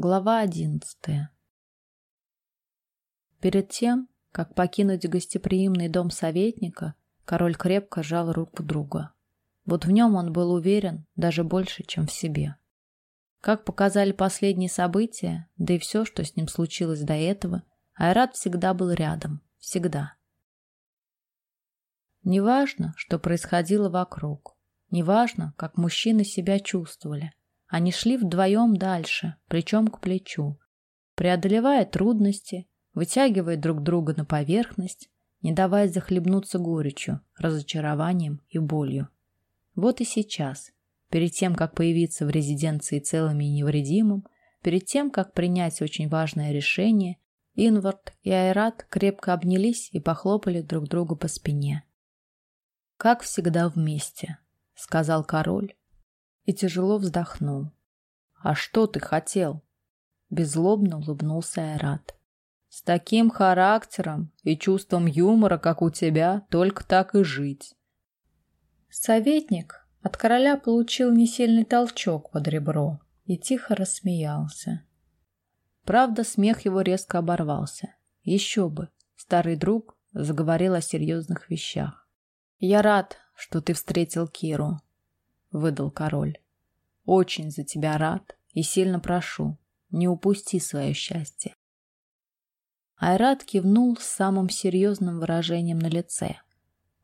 Глава одиннадцатая. Перед тем, как покинуть гостеприимный дом советника, король крепко сжал руку друга. Вот в нем он был уверен даже больше, чем в себе. Как показали последние события, да и все, что с ним случилось до этого, Айрат всегда был рядом. Всегда. Неважно, что происходило вокруг. Неважно, как мужчины себя чувствовали. Они шли вдвоем дальше, плечом к плечу, преодолевая трудности, вытягивая друг друга на поверхность, не давая захлебнуться горечью, разочарованием и болью. Вот и сейчас, перед тем, как появиться в резиденции целым и невредимым, перед тем, как принять очень важное решение, Инвард и Айрат крепко обнялись и похлопали друг другу по спине. «Как всегда вместе», — сказал король, и тяжело вздохнул. «А что ты хотел?» Беззлобно улыбнулся Айрат. «С таким характером и чувством юмора, как у тебя, только так и жить». Советник от короля получил несильный толчок под ребро и тихо рассмеялся. Правда, смех его резко оборвался. Еще бы, старый друг заговорил о серьезных вещах. «Я рад, что ты встретил Киру. — выдал король. «Очень за тебя рад и сильно прошу, не упусти свое счастье». Айрат кивнул с самым серьезным выражением на лице.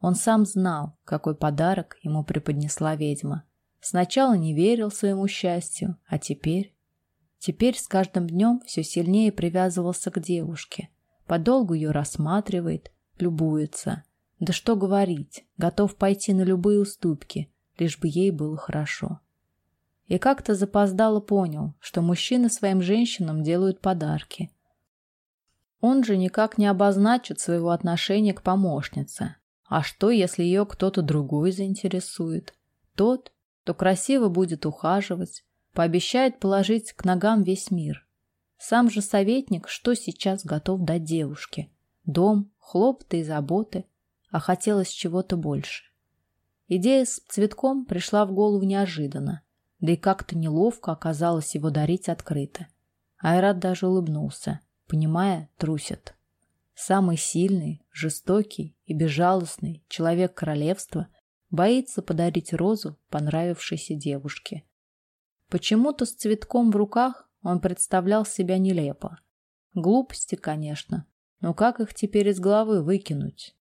Он сам знал, какой подарок ему преподнесла ведьма. Сначала не верил своему счастью, а теперь... Теперь с каждым днем все сильнее привязывался к девушке. Подолгу ее рассматривает, любуется. Да что говорить, готов пойти на любые уступки, лишь бы ей было хорошо. И как-то запоздало понял, что мужчины своим женщинам делают подарки. Он же никак не обозначит своего отношения к помощнице. А что, если ее кто-то другой заинтересует? Тот, кто красиво будет ухаживать, пообещает положить к ногам весь мир. Сам же советник, что сейчас готов дать девушке? Дом, хлопоты и заботы, а хотелось чего-то больше. Идея с цветком пришла в голову неожиданно, да и как-то неловко оказалось его дарить открыто. Айрат даже улыбнулся, понимая, трусит. Самый сильный, жестокий и безжалостный человек королевства боится подарить розу понравившейся девушке. Почему-то с цветком в руках он представлял себя нелепо. Глупости, конечно, но как их теперь из головы выкинуть?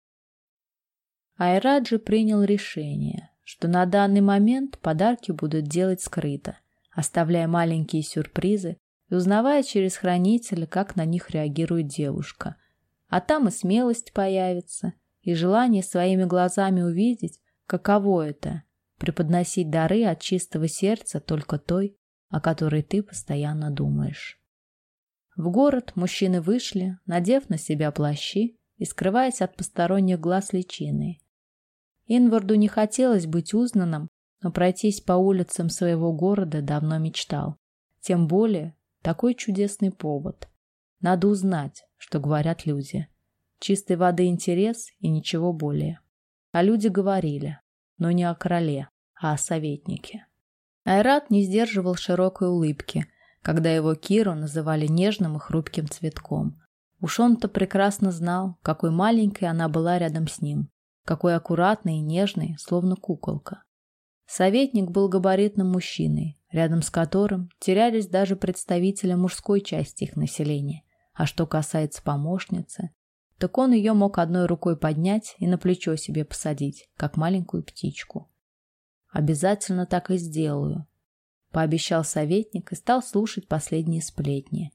Айраджи принял решение, что на данный момент подарки будут делать скрыто, оставляя маленькие сюрпризы и узнавая через хранителя, как на них реагирует девушка. А там и смелость появится, и желание своими глазами увидеть, каково это – преподносить дары от чистого сердца только той, о которой ты постоянно думаешь. В город мужчины вышли, надев на себя плащи и скрываясь от посторонних глаз личиной, Инварду не хотелось быть узнанным, но пройтись по улицам своего города давно мечтал. Тем более такой чудесный повод. Надо узнать, что говорят люди. Чистой воды интерес и ничего более. А люди говорили, но не о короле, а о советнике. Айрат не сдерживал широкой улыбки, когда его Киру называли нежным и хрупким цветком. Уж он-то прекрасно знал, какой маленькой она была рядом с ним, какой аккуратный и нежный, словно куколка. Советник был габаритным мужчиной, рядом с которым терялись даже представители мужской части их населения. А что касается помощницы, так он ее мог одной рукой поднять и на плечо себе посадить, как маленькую птичку. «Обязательно так и сделаю», — пообещал советник и стал слушать последние сплетни.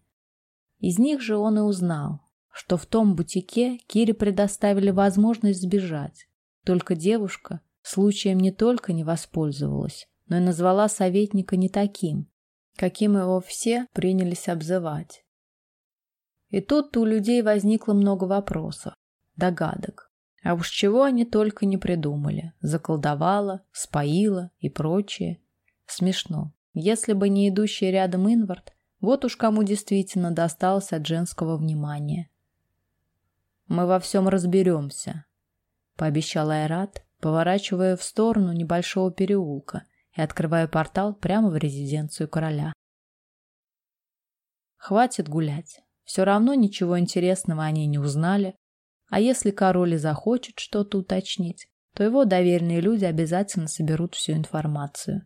Из них же он и узнал, что в том бутике Кире предоставили возможность сбежать. Только девушка случаем не только не воспользовалась, но и назвала советника не таким, каким его все принялись обзывать. И тут у людей возникло много вопросов, догадок. А уж чего они только не придумали. Заколдовала, споила и прочее. Смешно. Если бы не идущий рядом Инвард, вот уж кому действительно досталось от женского внимания. Мы во всем разберемся, пообещал Айрат, поворачивая в сторону небольшого переулка и открывая портал прямо в резиденцию короля. Хватит гулять. Все равно ничего интересного они не узнали. А если король и захочет что-то уточнить, то его доверенные люди обязательно соберут всю информацию.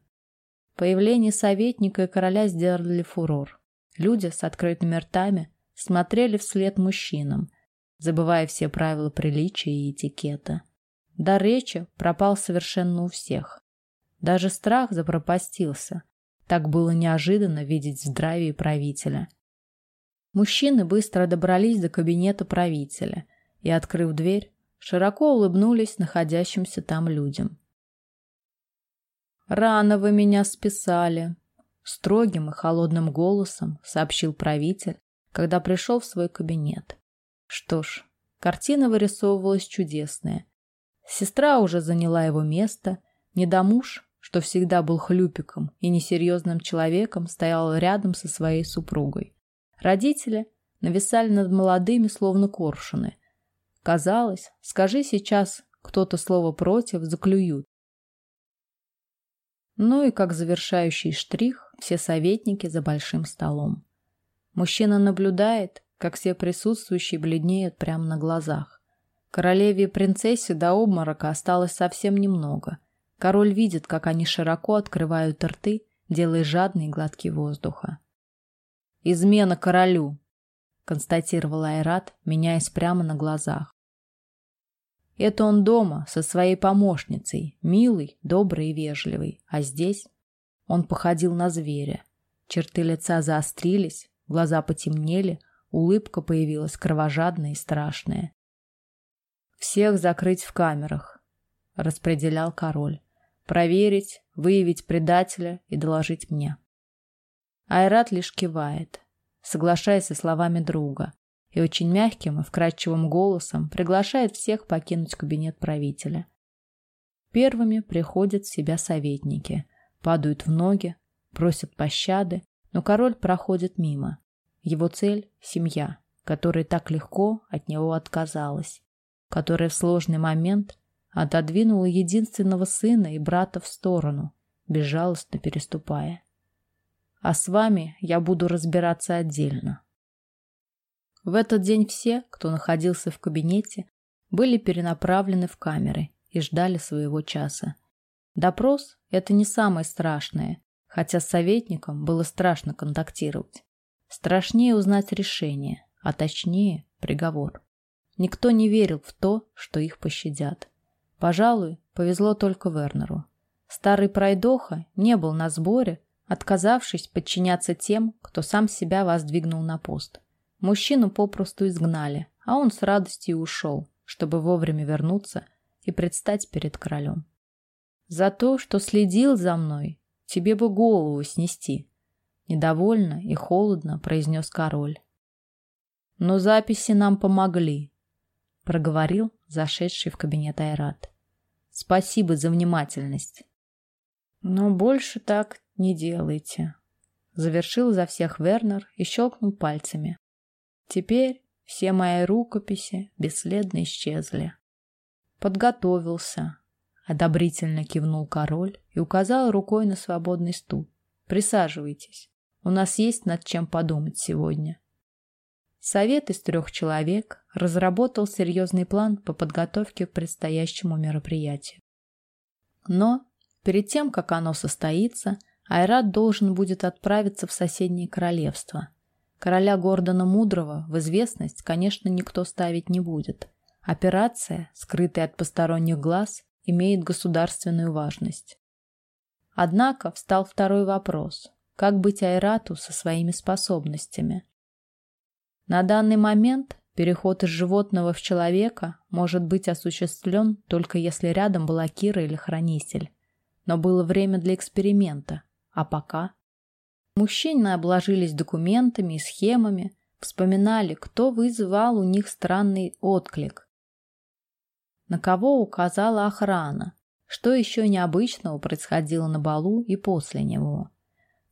Появление советника и короля сделали фурор. Люди с открытыми ртами смотрели вслед мужчинам, забывая все правила приличия и этикета. До речи пропал совершенно у всех. Даже страх запропастился. Так было неожиданно видеть в здравии правителя. Мужчины быстро добрались до кабинета правителя и, открыв дверь, широко улыбнулись находящимся там людям. «Рано вы меня списали», — строгим и холодным голосом сообщил правитель, когда пришел в свой кабинет. Что ж, картина вырисовывалась чудесная. Сестра уже заняла его место, недомуж, что всегда был хлюпиком и несерьезным человеком, стоял рядом со своей супругой. Родители нависали над молодыми, словно коршуны. Казалось, скажи сейчас кто-то слово против, заклюют. Ну и как завершающий штрих, все советники за большим столом. Мужчина наблюдает, как все присутствующие бледнеют прямо на глазах. Королеве и принцессе до обморока осталось совсем немного. Король видит, как они широко открывают рты, делая жадные глотки воздуха. «Измена королю!» — констатировал Айрат, меняясь прямо на глазах. Это он дома со своей помощницей, милый, добрый и вежливый. А здесь он походил на зверя. Черты лица заострились, глаза потемнели, улыбка появилась кровожадная и страшная. «Всех закрыть в камерах», — распределял король. «Проверить, выявить предателя и доложить мне». Айрат лишь кивает, соглашаясь со словами друга и очень мягким и вкрадчивым голосом приглашает всех покинуть кабинет правителя. Первыми приходят в себя советники, падают в ноги, просят пощады, но король проходит мимо. Его цель – семья, которая так легко от него отказалась, которая в сложный момент отодвинула единственного сына и брата в сторону, безжалостно переступая. А с вами я буду разбираться отдельно. В этот день все, кто находился в кабинете, были перенаправлены в камеры и ждали своего часа. Допрос – это не самое страшное, хотя с советником было страшно контактировать. Страшнее узнать решение, а точнее – приговор. Никто не верил в то, что их пощадят. Пожалуй, повезло только Вернеру. Старый пройдоха не был на сборе, отказавшись подчиняться тем, кто сам себя воздвигнул на пост. Мужчину попросту изгнали, а он с радостью ушел, чтобы вовремя вернуться и предстать перед королем. За то, что следил за мной, тебе бы голову снести, недовольно и холодно произнес король. Но записи нам помогли, проговорил зашедший в кабинет Айрат. Спасибо за внимательность. Но больше так не делайте, завершил за всех Вернер и щелкнул пальцами. Теперь все мои рукописи бесследно исчезли. Подготовился. Одобрительно кивнул король и указал рукой на свободный стул. Присаживайтесь. У нас есть над чем подумать сегодня. Совет из трех человек разработал серьезный план по подготовке к предстоящему мероприятию. Но перед тем, как оно состоится, Айрат должен будет отправиться в соседнее королевство – Короля Гордона Мудрого в известность, конечно, никто ставить не будет. Операция, скрытая от посторонних глаз, имеет государственную важность. Однако встал второй вопрос. Как быть Айрату со своими способностями? На данный момент переход из животного в человека может быть осуществлен только если рядом была Кира или Хранитель. Но было время для эксперимента. А пока... Мужчины обложились документами и схемами, вспоминали, кто вызывал у них странный отклик. На кого указала охрана, что еще необычного происходило на балу и после него.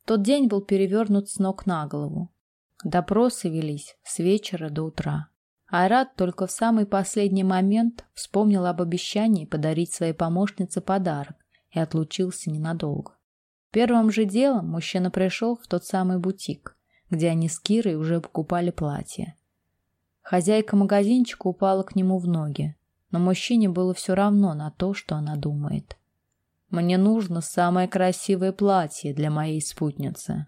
Тот день был перевернут с ног на голову. Допросы велись с вечера до утра. Айрат только в самый последний момент вспомнил об обещании подарить своей помощнице подарок и отлучился ненадолго. Первым же делом мужчина пришел в тот самый бутик, где они с Кирой уже покупали платье. Хозяйка магазинчика упала к нему в ноги, но мужчине было все равно на то, что она думает. «Мне нужно самое красивое платье для моей спутницы».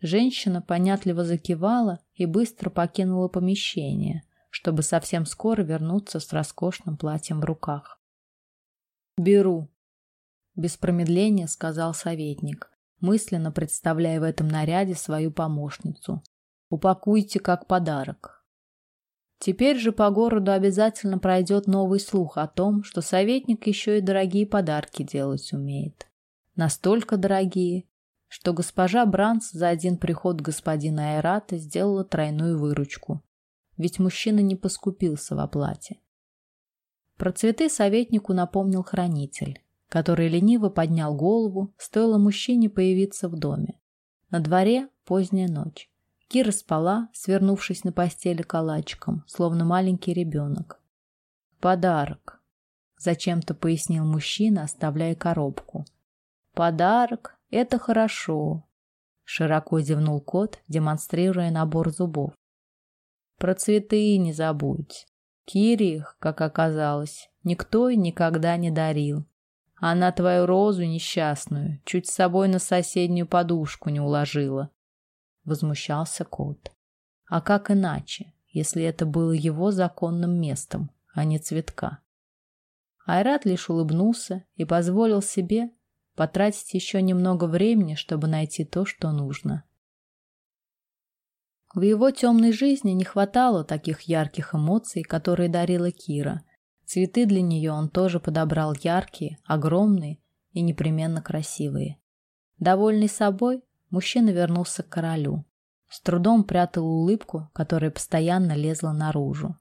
Женщина понятливо закивала и быстро покинула помещение, чтобы совсем скоро вернуться с роскошным платьем в руках. «Беру», — без промедления сказал советник, мысленно представляя в этом наряде свою помощницу. «Упакуйте как подарок». Теперь же по городу обязательно пройдет новый слух о том, что советник еще и дорогие подарки делать умеет. Настолько дорогие, что госпожа Бранс за один приход господина Айрата сделала тройную выручку. Ведь мужчина не поскупился в оплате. Про цветы советнику напомнил хранитель, который лениво поднял голову, стоило мужчине появиться в доме. На дворе поздняя ночь. Кира спала, свернувшись на постели калачиком, словно маленький ребенок. «Подарок», — зачем-то пояснил мужчина, оставляя коробку. «Подарок — это хорошо», — широко зевнул кот, демонстрируя набор зубов. «Про цветы не забудь. Кире их, как оказалось, никто и никогда не дарил. Она твою розу несчастную чуть с собой на соседнюю подушку не уложила возмущался кот. А как иначе, если это было его законным местом, а не цветка? Айрат лишь улыбнулся и позволил себе потратить еще немного времени, чтобы найти то, что нужно. В его темной жизни не хватало таких ярких эмоций, которые дарила Кира. Цветы для нее он тоже подобрал яркие, огромные и непременно красивые. Довольный собой, мужчина вернулся к королю. С трудом прятал улыбку, которая постоянно лезла наружу.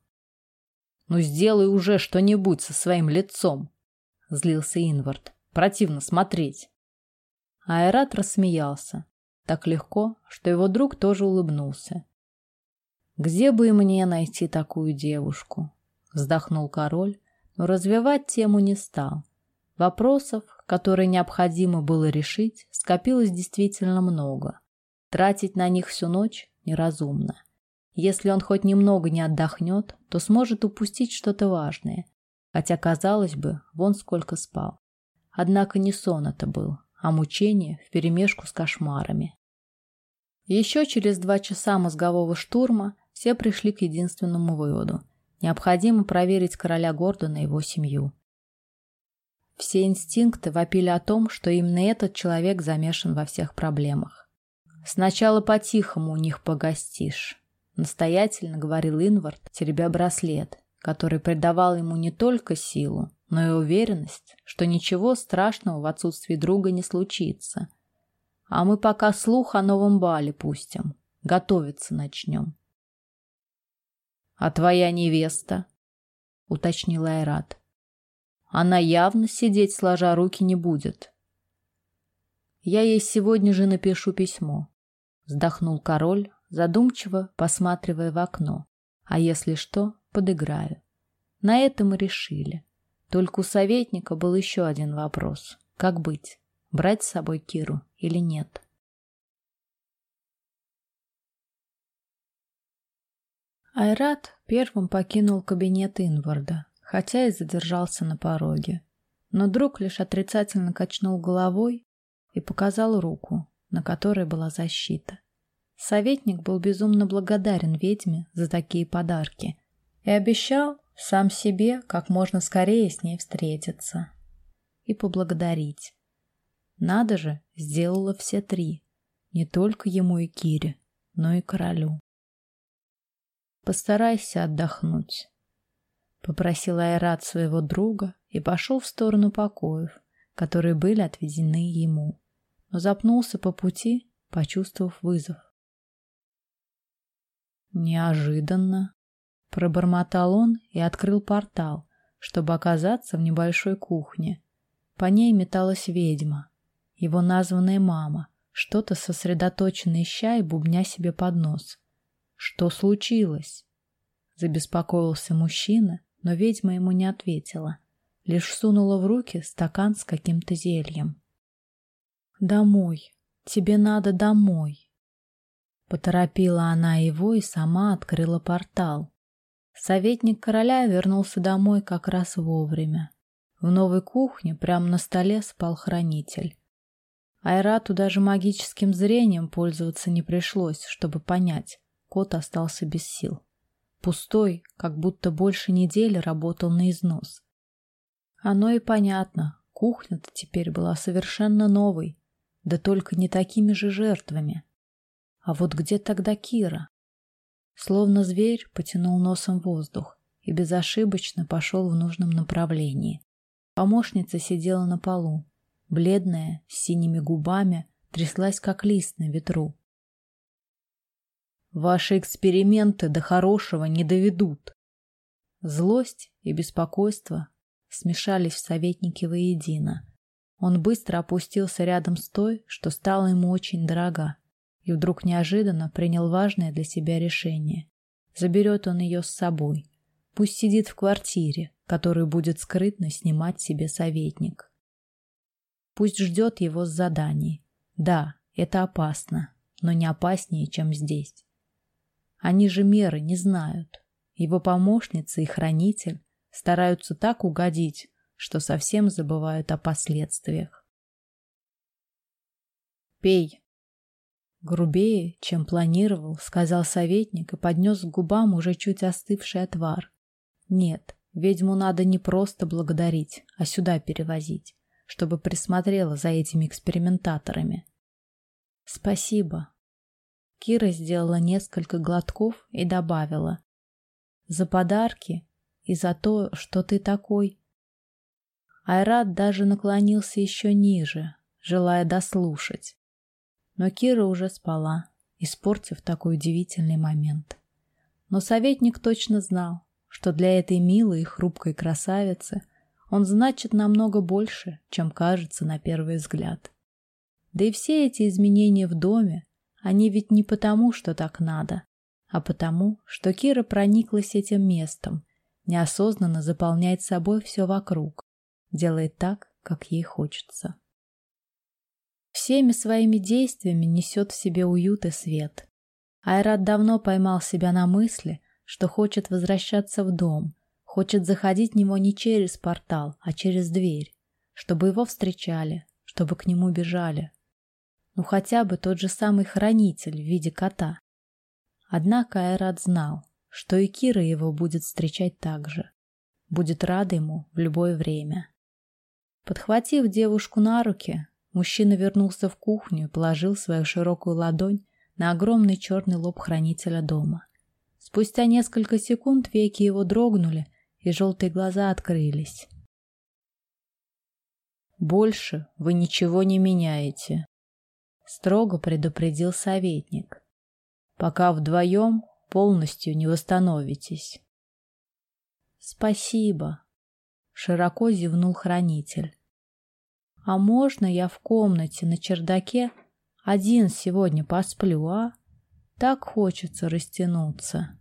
«Ну сделай уже что-нибудь со своим лицом!» — злился Инвард. «Противно смотреть!» Айрат рассмеялся. Так легко, что его друг тоже улыбнулся. «Где бы и мне найти такую девушку?» — вздохнул король, но развивать тему не стал. Вопросов, которые необходимо было решить, скопилось действительно много. Тратить на них всю ночь неразумно. Если он хоть немного не отдохнет, то сможет упустить что-то важное. Хотя, казалось бы, вон сколько спал. Однако не сон это был, а мучение вперемешку с кошмарами. Еще через два часа мозгового штурма все пришли к единственному выводу. Необходимо проверить короля Гордона и его семью. Все инстинкты вопили о том, что именно этот человек замешан во всех проблемах. «Сначала по-тихому у них погостишь», — настоятельно говорил Инвард, теребя браслет, который придавал ему не только силу, но и уверенность, что ничего страшного в отсутствии друга не случится. А мы пока слух о новом бале пустим, готовиться начнем. «А твоя невеста?» — уточнил Айрат. Она явно сидеть сложа руки не будет. Я ей сегодня же напишу письмо. Вздохнул король, задумчиво посматривая в окно. А если что, подыграю. На этом мы решили. Только у советника был еще один вопрос. Как быть? Брать с собой Киру или нет? Айрат первым покинул кабинет Инварда, хотя и задержался на пороге. Но друг лишь отрицательно качнул головой и показал руку, на которой была защита. Советник был безумно благодарен ведьме за такие подарки и обещал сам себе как можно скорее с ней встретиться и поблагодарить. Надо же, сделала все три, не только ему и Кире, но и королю. Постарайся отдохнуть, Попросил Айрат своего друга и пошел в сторону покоев, которые были отведены ему, но запнулся по пути, почувствовав вызов. Неожиданно пробормотал он и открыл портал, чтобы оказаться в небольшой кухне. По ней металась ведьма, его названная мама, что-то сосредоточенно ища и бубня себе под нос. Что случилось? Забеспокоился мужчина но ведьма ему не ответила, лишь сунула в руки стакан с каким-то зельем. «Домой! Тебе надо домой!» Поторопила она его и сама открыла портал. Советник короля вернулся домой как раз вовремя. В новой кухне прямо на столе спал хранитель. Айрату даже магическим зрением пользоваться не пришлось, чтобы понять, кот остался без сил. Пустой, как будто больше недели работал на износ. Оно и понятно, кухня-то теперь была совершенно новой, да только не такими же жертвами. А вот где тогда Кира? Словно зверь потянул носом воздух и безошибочно пошел в нужном направлении. Помощница сидела на полу, бледная, с синими губами, тряслась как лист на ветру. Ваши эксперименты до хорошего не доведут. Злость и беспокойство смешались в советнике воедино. Он быстро опустился рядом с той, что стала ему очень дорога, и вдруг неожиданно принял важное для себя решение. Заберет он ее с собой. Пусть сидит в квартире, которую будет скрытно снимать себе советник. Пусть ждет его с заданий. Да, это опасно, но не опаснее, чем здесь. Они же меры не знают. Его помощница и хранитель стараются так угодить, что совсем забывают о последствиях. «Пей!» Грубее, чем планировал, сказал советник и поднес к губам уже чуть остывший отвар. Нет, Ведьму надо не просто благодарить, а сюда перевозить, чтобы присмотрела за этими экспериментаторами. Спасибо. Кира сделала несколько глотков и добавила: "За подарки и за то, что ты такой". Айрат даже наклонился еще ниже, желая дослушать. Но Кира уже спала, испортив такой удивительный момент. Но советник точно знал, что для этой милой и хрупкой красавицы он значит намного больше, чем кажется на первый взгляд. Да и все эти изменения в доме, они ведь не потому, что так надо, а потому, что Кира прониклась этим местом, неосознанно заполняет собой все вокруг, делает так, как ей хочется. Всеми своими действиями несет в себе уют и свет. Айрат давно поймал себя на мысли, что хочет возвращаться в дом, хочет заходить в него не через портал, а через дверь, чтобы его встречали, чтобы к нему бежали. Ну хотя бы тот же самый хранитель в виде кота. Однако Айрат знал, что и Кира его будет встречать так же, будет рада ему в любое время. Подхватив девушку на руки, мужчина вернулся в кухню и положил свою широкую ладонь на огромный черный лоб хранителя дома. Спустя несколько секунд веки его дрогнули, и желтые глаза открылись. «Больше вы ничего не меняете», — строго предупредил советник, «пока вдвоем полностью не восстановитесь». «Спасибо», — широко зевнул хранитель. «А можно я в комнате на чердаке один сегодня посплю, а? Так хочется растянуться»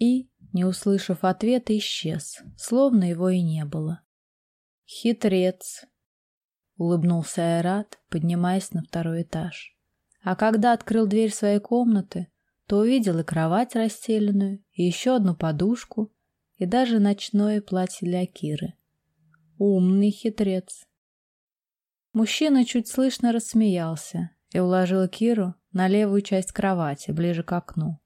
и, не услышав ответа, исчез, словно его и не было. «Хитрец!» — улыбнулся Айрат, поднимаясь на второй этаж. А когда открыл дверь своей комнаты, то увидел и кровать расстеленную, и еще одну подушку, и даже ночное платье для Киры. Умный хитрец. Мужчина чуть слышно рассмеялся и уложил Киру на левую часть кровати, ближе к окну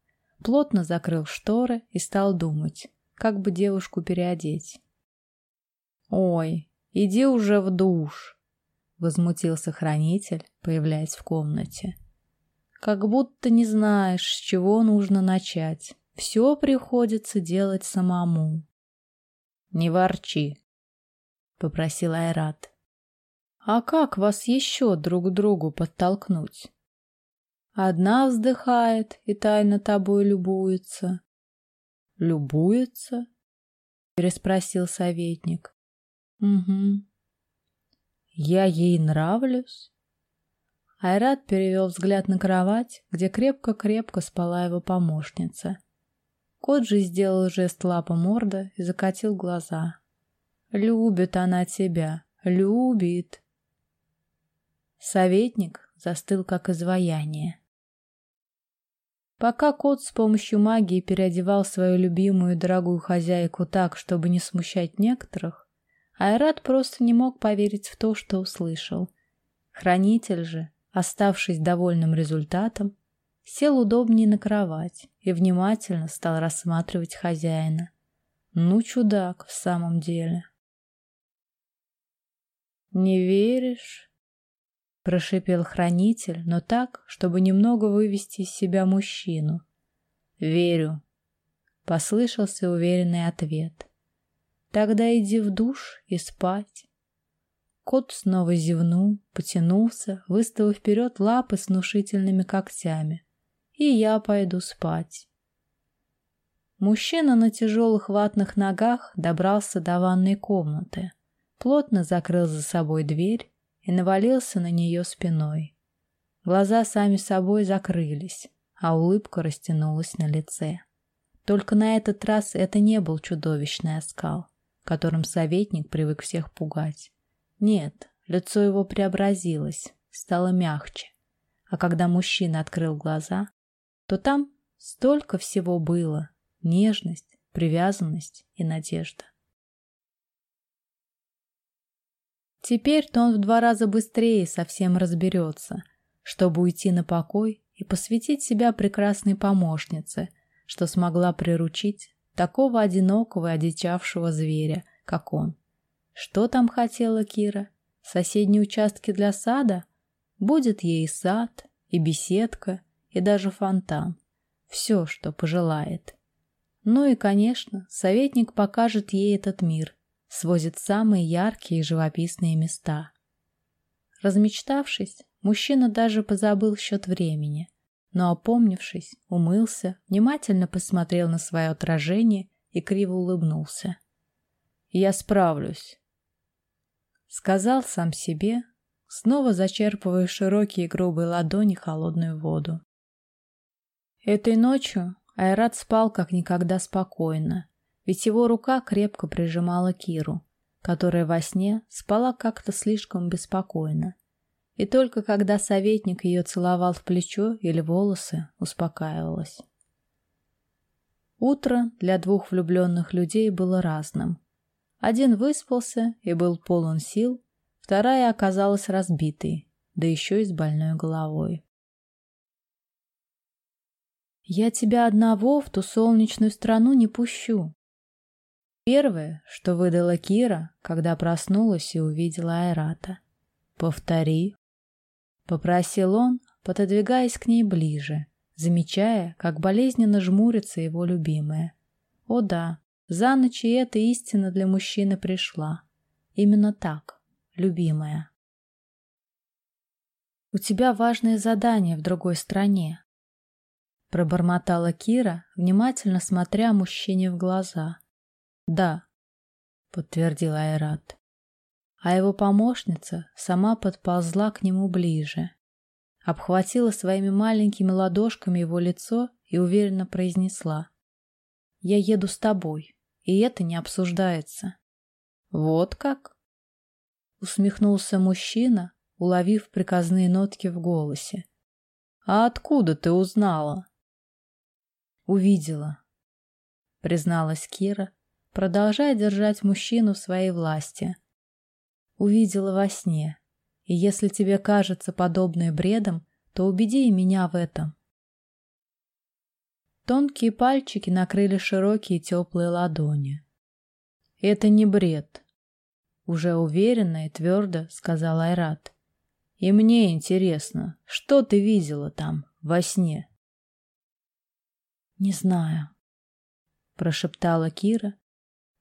плотно закрыл шторы и стал думать, как бы девушку переодеть. «Ой, иди уже в душ!» — возмутился хранитель, появляясь в комнате. «Как будто не знаешь, с чего нужно начать. Все приходится делать самому». «Не ворчи», — попросил Айрат. «А как вас еще друг другу подтолкнуть?» Одна вздыхает и тайно тобой любуется. Любуется? переспросил советник. Угу. Я ей нравлюсь? Айрат перевел взгляд на кровать, где крепко-крепко спала его помощница. Кот же сделал жест лапа морда и закатил глаза. Любит она тебя, любит. Советник застыл как изваяние. Пока кот с помощью магии переодевал свою любимую и дорогую хозяйку так, чтобы не смущать некоторых, Айрат просто не мог поверить в то, что услышал. Хранитель же, оставшись довольным результатом, сел удобнее на кровать и внимательно стал рассматривать хозяина. Ну, чудак в самом деле. «Не веришь?» — прошипел хранитель, но так, чтобы немного вывести из себя мужчину. «Верю», — послышался уверенный ответ. «Тогда иди в душ и спать». Кот снова зевнул, потянулся, выставив вперед лапы с внушительными когтями. «И я пойду спать». Мужчина на тяжелых ватных ногах добрался до ванной комнаты плотно закрыл за собой дверь и навалился на нее спиной. Глаза сами собой закрылись, а улыбка растянулась на лице. Только на этот раз это не был чудовищный оскал, которым советник привык всех пугать. Нет, лицо его преобразилось, стало мягче. А когда мужчина открыл глаза, то там столько всего было — нежность, привязанность и надежда. Теперь-то он в два раза быстрее совсем разберется, чтобы уйти на покой и посвятить себя прекрасной помощнице, что смогла приручить такого одинокого и одичавшего зверя, как он. Что там хотела Кира? Соседние участки для сада? Будет ей и сад, и беседка, и даже фонтан. Все, что пожелает. Ну и, конечно, советник покажет ей этот мир, свозит самые яркие и живописные места. Размечтавшись, мужчина даже позабыл счет времени, но, опомнившись, умылся, внимательно посмотрел на свое отражение и криво улыбнулся. «Я справлюсь», — сказал сам себе, снова зачерпывая широкие грубые ладони холодную воду. Этой ночью Айрат спал как никогда спокойно, ведь его рука крепко прижимала Киру, которая во сне спала как-то слишком беспокойно. И только когда советник ее целовал в плечо или волосы, успокаивалась. Утро для двух влюбленных людей было разным. Один выспался и был полон сил, вторая оказалась разбитой, да еще и с больной головой. «Я тебя одного в ту солнечную страну не пущу», Первое, что выдала Кира, когда проснулась и увидела Айрата. «Повтори», — попросил он, пододвигаясь к ней ближе, замечая, как болезненно жмурится его любимая. О да, за ночь и эта истина для мужчины пришла. Именно так, любимая. «У тебя важное задание в другой стране», — пробормотала Кира, внимательно смотря мужчине в глаза — «Да», — подтвердил Айрат. А его помощница сама подползла к нему ближе, обхватила своими маленькими ладошками его лицо и уверенно произнесла. «Я еду с тобой, и это не обсуждается». «Вот как?» Усмехнулся мужчина, уловив приказные нотки в голосе. «А откуда ты узнала?» «Увидела», — призналась Кира, продолжая держать мужчину в своей власти. Увидела во сне, и если тебе кажется подобное бредом, то убеди и меня в этом. Тонкие пальчики накрыли широкие теплые ладони. «Это не бред», — уже уверенно и твердо сказал Айрат. «И мне интересно, что ты видела там, во сне?» «Не знаю», — прошептала Кира,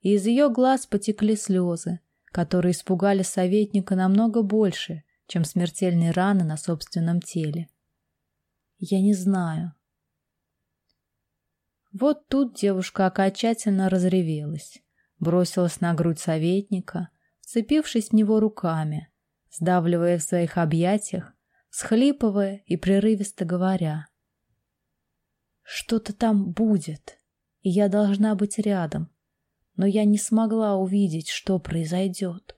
и из ее глаз потекли слезы, которые испугали советника намного больше, чем смертельные раны на собственном теле. Я не знаю. Вот тут девушка окончательно разревелась, бросилась на грудь советника, вцепившись в него руками, сдавливая в своих объятиях, схлипывая и прерывисто говоря. «Что-то там будет, и я должна быть рядом, но я не смогла увидеть, что произойдет.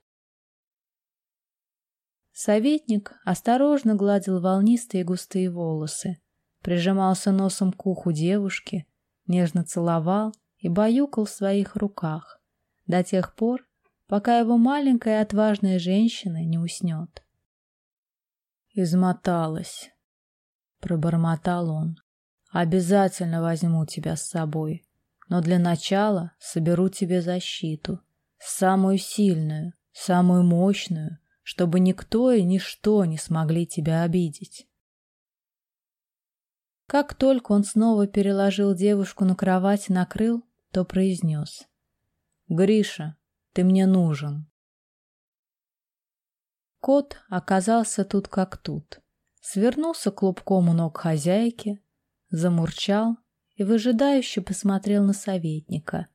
Советник осторожно гладил волнистые густые волосы, прижимался носом к уху девушки, нежно целовал и баюкал в своих руках до тех пор, пока его маленькая отважная женщина не уснет. «Измоталась», — пробормотал он. «Обязательно возьму тебя с собой, но для начала соберу тебе защиту, самую сильную, самую мощную, чтобы никто и ничто не смогли тебя обидеть». Как только он снова переложил девушку на кровать и накрыл, то произнес. «Гриша, ты мне нужен». Кот оказался тут как тут. Свернулся клубком у ног хозяйки, замурчал и выжидающе посмотрел на советника.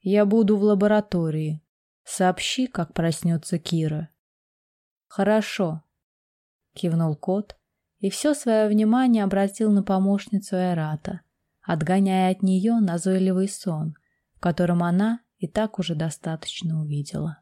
«Я буду в лаборатории. Сообщи, как проснется Кира». «Хорошо», — кивнул кот и все свое внимание обратил на помощницу Эрата, отгоняя от нее назойливый сон, в котором она и так уже достаточно увидела.